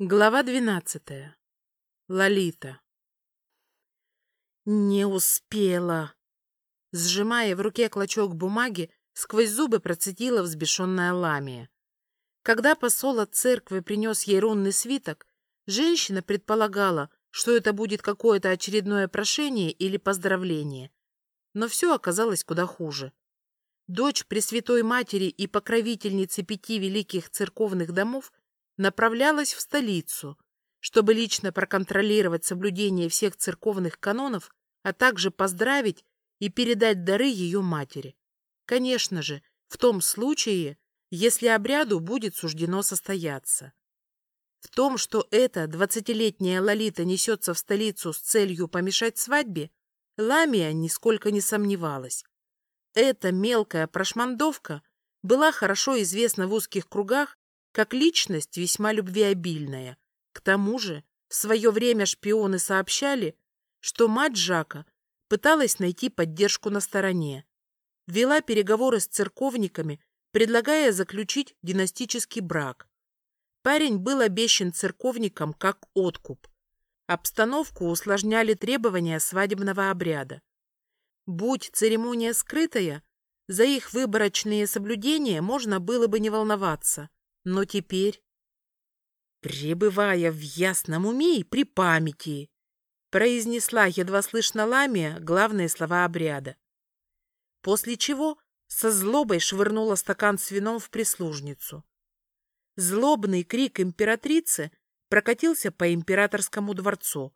Глава двенадцатая. Лолита. Не успела. Сжимая в руке клочок бумаги, сквозь зубы процедила взбешенная ламия. Когда посол от церкви принес ей рунный свиток, женщина предполагала, что это будет какое-то очередное прошение или поздравление. Но все оказалось куда хуже. Дочь Пресвятой Матери и покровительницы пяти великих церковных домов направлялась в столицу, чтобы лично проконтролировать соблюдение всех церковных канонов, а также поздравить и передать дары ее матери. Конечно же, в том случае, если обряду будет суждено состояться. В том, что эта двадцатилетняя Лолита несется в столицу с целью помешать свадьбе, Ламия нисколько не сомневалась. Эта мелкая прошмандовка была хорошо известна в узких кругах как личность весьма любвеобильная. К тому же в свое время шпионы сообщали, что мать Жака пыталась найти поддержку на стороне, вела переговоры с церковниками, предлагая заключить династический брак. Парень был обещан церковникам как откуп. Обстановку усложняли требования свадебного обряда. Будь церемония скрытая, за их выборочные соблюдения можно было бы не волноваться. Но теперь, пребывая в ясном уме и при памяти, произнесла едва слышно Ламия главные слова обряда. После чего со злобой швырнула стакан с вином в прислужницу. Злобный крик императрицы прокатился по императорскому дворцу,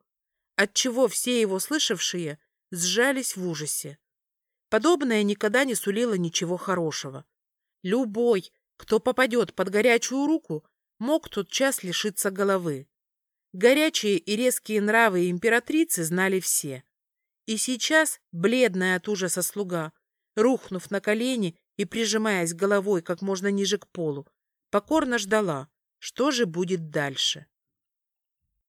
отчего все его слышавшие сжались в ужасе. Подобное никогда не сулило ничего хорошего. Любой, кто попадет под горячую руку, мог тот час лишиться головы. Горячие и резкие нравы императрицы знали все. И сейчас, бледная от ужаса слуга, рухнув на колени и прижимаясь головой как можно ниже к полу, покорно ждала, что же будет дальше.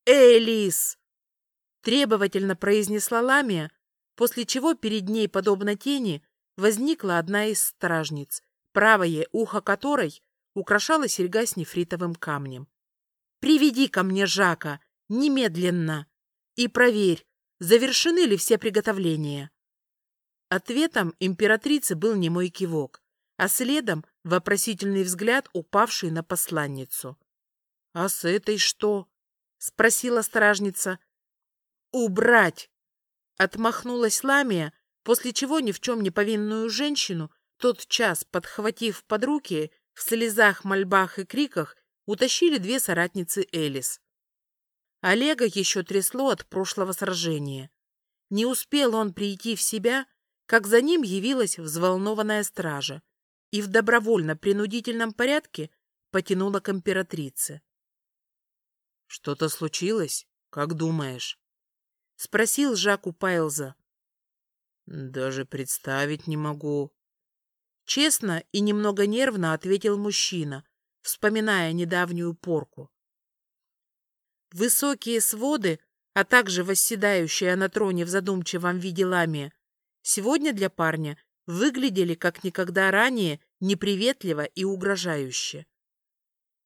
«Элис!» — требовательно произнесла Ламия, после чего перед ней, подобно тени, возникла одна из стражниц правое ухо которой украшала серьга с нефритовым камнем. «Приведи ко мне Жака! Немедленно! И проверь, завершены ли все приготовления!» Ответом императрицы был немой кивок, а следом вопросительный взгляд, упавший на посланницу. «А с этой что?» — спросила стражница. «Убрать!» — отмахнулась Ламия, после чего ни в чем не повинную женщину тот час, подхватив под руки, в слезах, мольбах и криках, утащили две соратницы Элис. Олега еще трясло от прошлого сражения. Не успел он прийти в себя, как за ним явилась взволнованная стража и в добровольно-принудительном порядке потянула к императрице. — Что-то случилось? Как думаешь? — спросил Жак у Пайлза. — Даже представить не могу, Честно и немного нервно ответил мужчина, вспоминая недавнюю порку. Высокие своды, а также восседающая на троне в задумчивом виде ламия, сегодня для парня выглядели как никогда ранее неприветливо и угрожающе.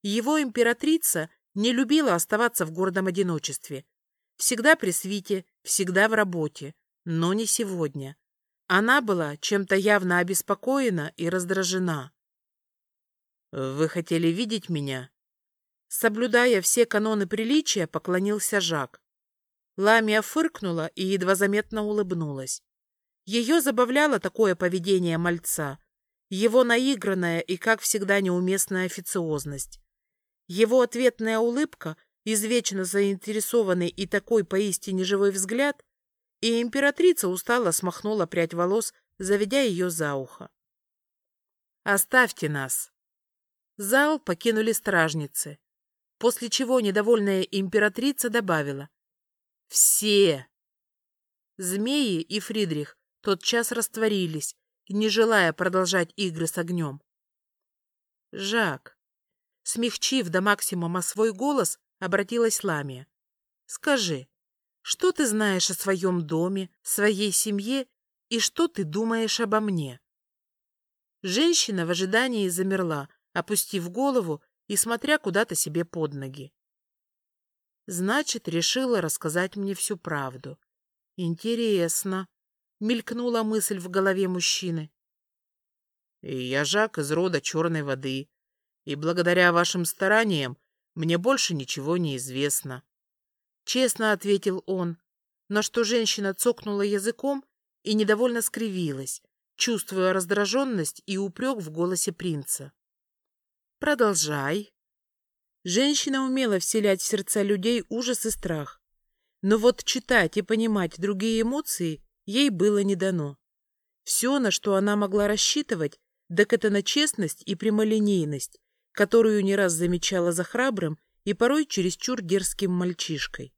Его императрица не любила оставаться в гордом одиночестве. Всегда при свите, всегда в работе, но не сегодня. Она была чем-то явно обеспокоена и раздражена. «Вы хотели видеть меня?» Соблюдая все каноны приличия, поклонился Жак. Ламия фыркнула и едва заметно улыбнулась. Ее забавляло такое поведение мальца, его наигранная и, как всегда, неуместная официозность. Его ответная улыбка, извечно заинтересованный и такой поистине живой взгляд и императрица устало смахнула прядь волос, заведя ее за ухо. «Оставьте нас!» Зал покинули стражницы, после чего недовольная императрица добавила «Все!» Змеи и Фридрих тотчас растворились, не желая продолжать игры с огнем. «Жак!» Смягчив до максимума свой голос, обратилась Ламия. «Скажи, что ты знаешь о своем доме, своей семье и что ты думаешь обо мне? Женщина в ожидании замерла, опустив голову и смотря куда-то себе под ноги. Значит, решила рассказать мне всю правду. Интересно. Мелькнула мысль в голове мужчины. Я Жак из рода черной воды. И благодаря вашим стараниям мне больше ничего не известно. Честно ответил он, на что женщина цокнула языком и недовольно скривилась, чувствуя раздраженность и упрек в голосе принца. «Продолжай». Женщина умела вселять в сердца людей ужас и страх. Но вот читать и понимать другие эмоции ей было не дано. Все, на что она могла рассчитывать, так это на честность и прямолинейность, которую не раз замечала за храбрым и порой чересчур дерзким мальчишкой.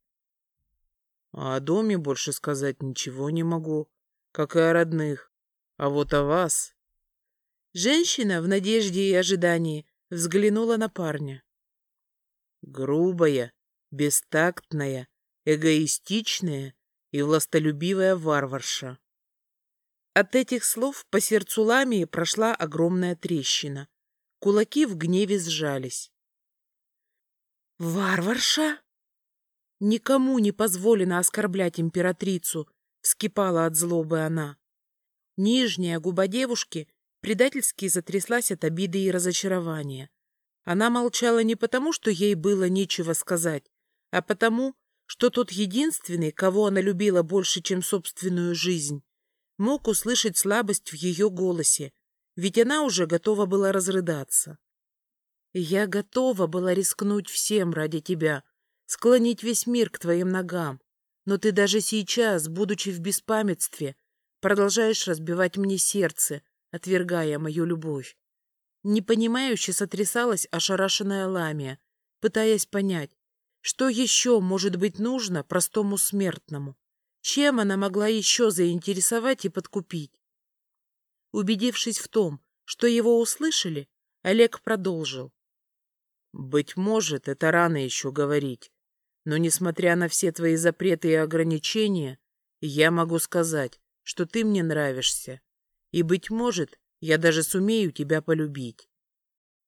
А о доме больше сказать ничего не могу, как и о родных. А вот о вас... Женщина в надежде и ожидании взглянула на парня. Грубая, бестактная, эгоистичная и властолюбивая варварша. От этих слов по сердцу Ламии прошла огромная трещина. Кулаки в гневе сжались. «Варварша?» Никому не позволено оскорблять императрицу, вскипала от злобы она. Нижняя губа девушки предательски затряслась от обиды и разочарования. Она молчала не потому, что ей было нечего сказать, а потому, что тот единственный, кого она любила больше, чем собственную жизнь, мог услышать слабость в ее голосе, ведь она уже готова была разрыдаться. «Я готова была рискнуть всем ради тебя», склонить весь мир к твоим ногам. Но ты даже сейчас, будучи в беспамятстве, продолжаешь разбивать мне сердце, отвергая мою любовь. Непонимающе сотрясалась ошарашенная Ламия, пытаясь понять, что еще может быть нужно простому смертному, чем она могла еще заинтересовать и подкупить. Убедившись в том, что его услышали, Олег продолжил. «Быть может, это рано еще говорить. Но, несмотря на все твои запреты и ограничения, я могу сказать, что ты мне нравишься. И, быть может, я даже сумею тебя полюбить.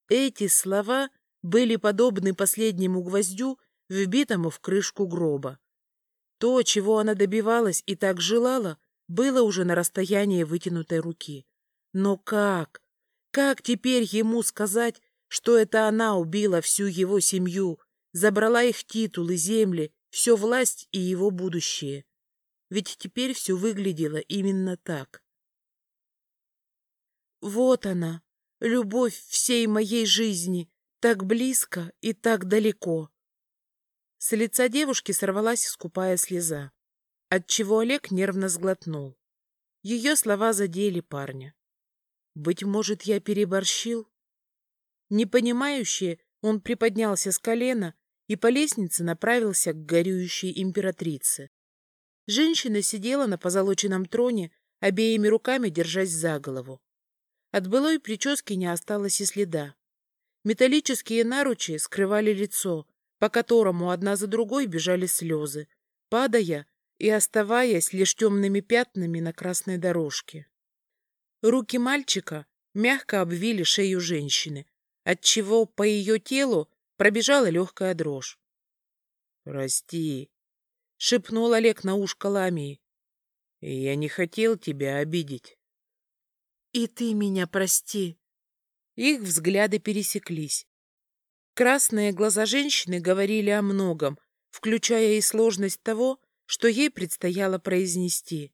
Эти слова были подобны последнему гвоздю, вбитому в крышку гроба. То, чего она добивалась и так желала, было уже на расстоянии вытянутой руки. Но как? Как теперь ему сказать, что это она убила всю его семью, забрала их титулы, земли, всю власть и его будущее. Ведь теперь все выглядело именно так. Вот она, любовь всей моей жизни, так близко и так далеко. С лица девушки сорвалась скупая слеза, отчего Олег нервно сглотнул. Ее слова задели парня. Быть может, я переборщил? Непонимающе он приподнялся с колена и по лестнице направился к горюющей императрице. Женщина сидела на позолоченном троне, обеими руками держась за голову. От былой прически не осталось и следа. Металлические наручи скрывали лицо, по которому одна за другой бежали слезы, падая и оставаясь лишь темными пятнами на красной дорожке. Руки мальчика мягко обвили шею женщины, отчего по ее телу Пробежала легкая дрожь. «Прости», — шепнул Олег на ушко Ламии. «Я не хотел тебя обидеть». «И ты меня прости». Их взгляды пересеклись. Красные глаза женщины говорили о многом, включая и сложность того, что ей предстояло произнести.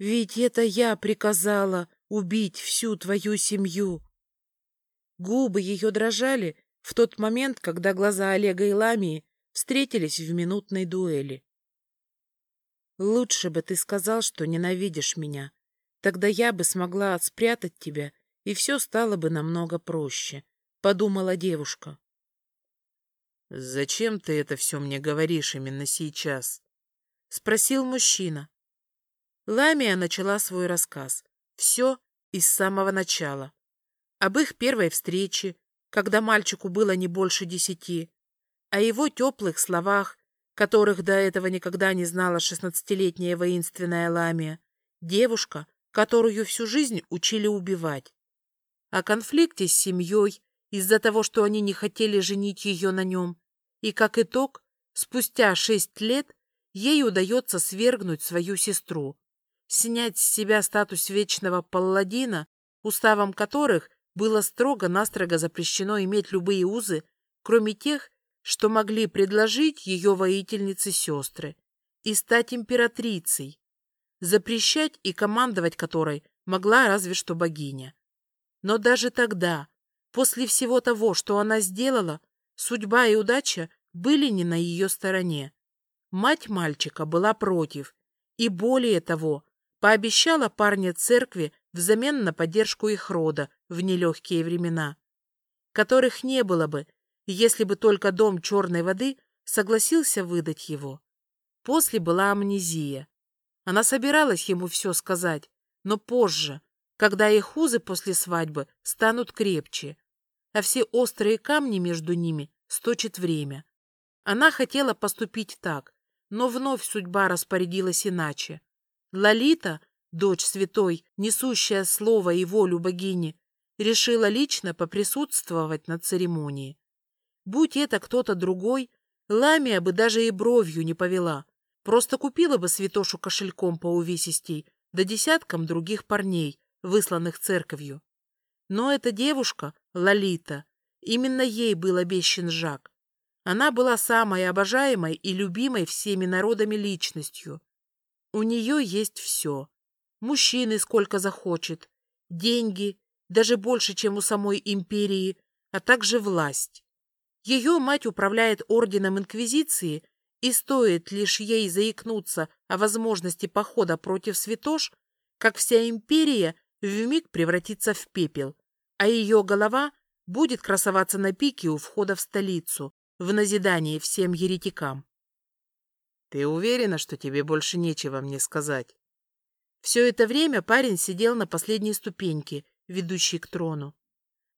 «Ведь это я приказала убить всю твою семью». Губы ее дрожали, в тот момент, когда глаза Олега и Ламии встретились в минутной дуэли. «Лучше бы ты сказал, что ненавидишь меня. Тогда я бы смогла спрятать тебя, и все стало бы намного проще», — подумала девушка. «Зачем ты это все мне говоришь именно сейчас?» — спросил мужчина. Ламия начала свой рассказ. Все из самого начала. Об их первой встрече, когда мальчику было не больше десяти, о его теплых словах, которых до этого никогда не знала шестнадцатилетняя воинственная Ламия, девушка, которую всю жизнь учили убивать, о конфликте с семьей из-за того, что они не хотели женить ее на нем, и, как итог, Спустя шесть лет ей удается свергнуть свою сестру, снять с себя статус вечного палладина, уставом которых было строго-настрого запрещено иметь любые узы, кроме тех, что могли предложить ее воительницы-сестры, и стать императрицей, запрещать и командовать которой могла разве что богиня. Но даже тогда, после всего того, что она сделала, судьба и удача были не на ее стороне. Мать мальчика была против, и более того, пообещала парня церкви взамен на поддержку их рода в нелегкие времена, которых не было бы, если бы только дом черной воды согласился выдать его. После была амнезия. Она собиралась ему все сказать, но позже, когда их узы после свадьбы станут крепче, а все острые камни между ними сточит время. Она хотела поступить так, но вновь судьба распорядилась иначе. Лолита, дочь святой, несущая слово и волю богини, решила лично поприсутствовать на церемонии. Будь это кто-то другой, Ламия бы даже и бровью не повела, просто купила бы святошу кошельком по увесистей, да десяткам других парней, высланных церковью. Но эта девушка, Лолита, именно ей был обещан Жак. Она была самой обожаемой и любимой всеми народами личностью. У нее есть все. Мужчины сколько захочет, деньги, даже больше, чем у самой империи, а также власть. Ее мать управляет орденом Инквизиции, и стоит лишь ей заикнуться о возможности похода против святош, как вся империя вмиг превратится в пепел, а ее голова будет красоваться на пике у входа в столицу, в назидание всем еретикам. Ты уверена, что тебе больше нечего мне сказать? Все это время парень сидел на последней ступеньке, ведущей к трону.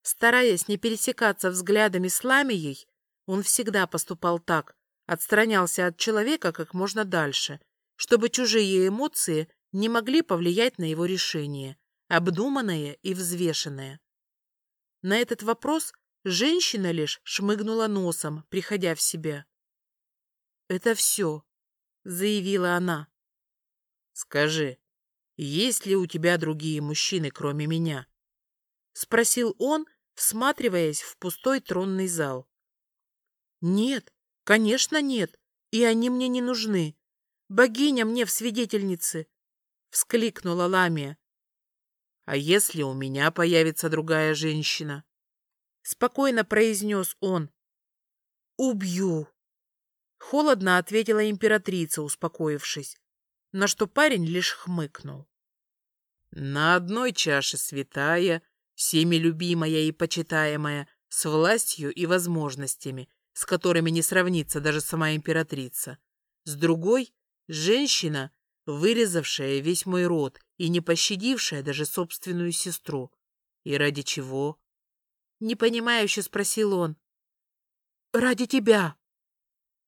Стараясь не пересекаться взглядами с Ламией, он всегда поступал так, отстранялся от человека как можно дальше, чтобы чужие эмоции не могли повлиять на его решение, обдуманное и взвешенное. На этот вопрос женщина лишь шмыгнула носом, приходя в себя. «Это все», — заявила она. «Скажи, есть ли у тебя другие мужчины, кроме меня?» — спросил он, всматриваясь в пустой тронный зал. «Нет, конечно нет, и они мне не нужны. Богиня мне в свидетельнице!» — вскликнула Ламия. «А если у меня появится другая женщина?» — спокойно произнес он. «Убью!» Холодно ответила императрица, успокоившись, на что парень лишь хмыкнул. «На одной чаше святая, всеми любимая и почитаемая, с властью и возможностями, с которыми не сравнится даже сама императрица. С другой — женщина, вырезавшая весь мой род и не пощадившая даже собственную сестру. И ради чего? Непонимающе спросил он. «Ради тебя!»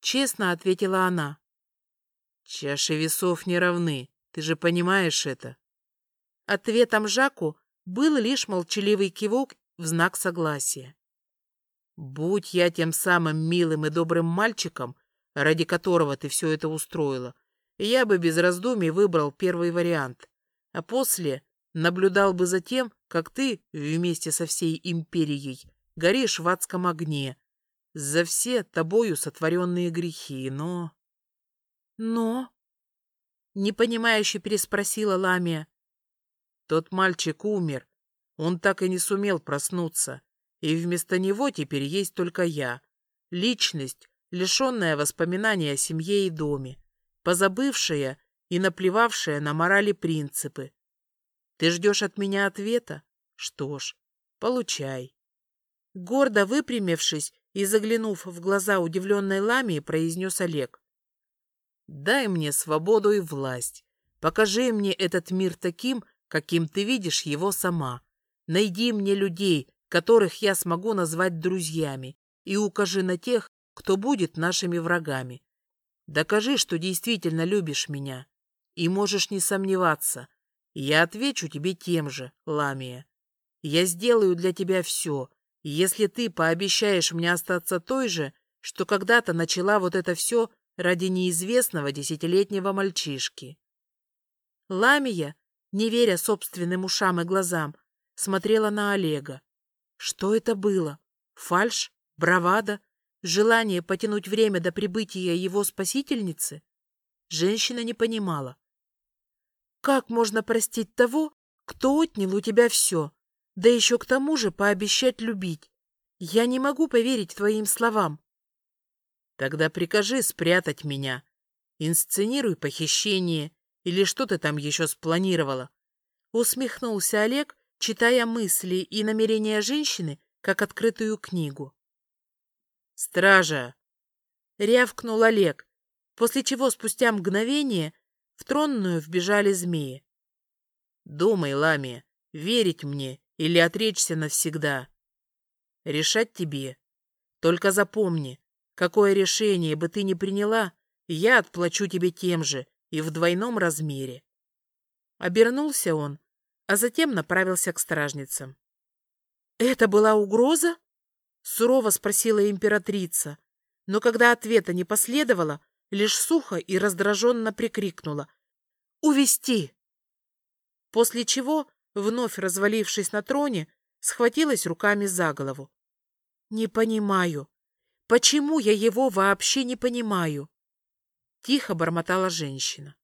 Честно ответила она. «Чаши весов не равны, ты же понимаешь это?» Ответом Жаку был лишь молчаливый кивок в знак согласия. «Будь я тем самым милым и добрым мальчиком, ради которого ты все это устроила, я бы без раздумий выбрал первый вариант, а после наблюдал бы за тем, как ты вместе со всей империей горишь в адском огне за все тобою сотворенные грехи, но... Но... Непонимающе переспросила Ламия. Тот мальчик умер. Он так и не сумел проснуться. И вместо него теперь есть только я. Личность, лишенная воспоминаний о семье и доме, позабывшая и наплевавшая на морали принципы. Ты ждешь от меня ответа? Что ж, получай. Гордо выпрямившись и заглянув в глаза удивленной Ламии, произнес Олег. «Дай мне свободу и власть. Покажи мне этот мир таким, каким ты видишь его сама. Найди мне людей, которых я смогу назвать друзьями, и укажи на тех, кто будет нашими врагами. Докажи, что действительно любишь меня, и можешь не сомневаться. Я отвечу тебе тем же, Ламия. Я сделаю для тебя все. Если ты пообещаешь мне остаться той же, что когда-то начала вот это все ради неизвестного десятилетнего мальчишки. Ламия, не веря собственным ушам и глазам, смотрела на Олега. Что это было? Фальш? Бравада? Желание потянуть время до прибытия его спасительницы? Женщина не понимала. Как можно простить того, кто отнял у тебя все, да еще к тому же пообещать любить? Я не могу поверить твоим словам. Тогда прикажи спрятать меня. Инсценируй похищение или что ты там еще спланировала. Усмехнулся Олег, читая мысли и намерения женщины, как открытую книгу. «Стража!» — рявкнул Олег, после чего спустя мгновение в тронную вбежали змеи. «Думай, Ламия, верить мне или отречься навсегда. Решать тебе. Только запомни, какое решение бы ты ни приняла, я отплачу тебе тем же и в двойном размере». Обернулся он, а затем направился к стражницам. «Это была угроза?» — сурово спросила императрица, но когда ответа не последовало, лишь сухо и раздраженно прикрикнула «Увести!». После чего, вновь развалившись на троне, схватилась руками за голову. «Не понимаю. Почему я его вообще не понимаю?» Тихо бормотала женщина.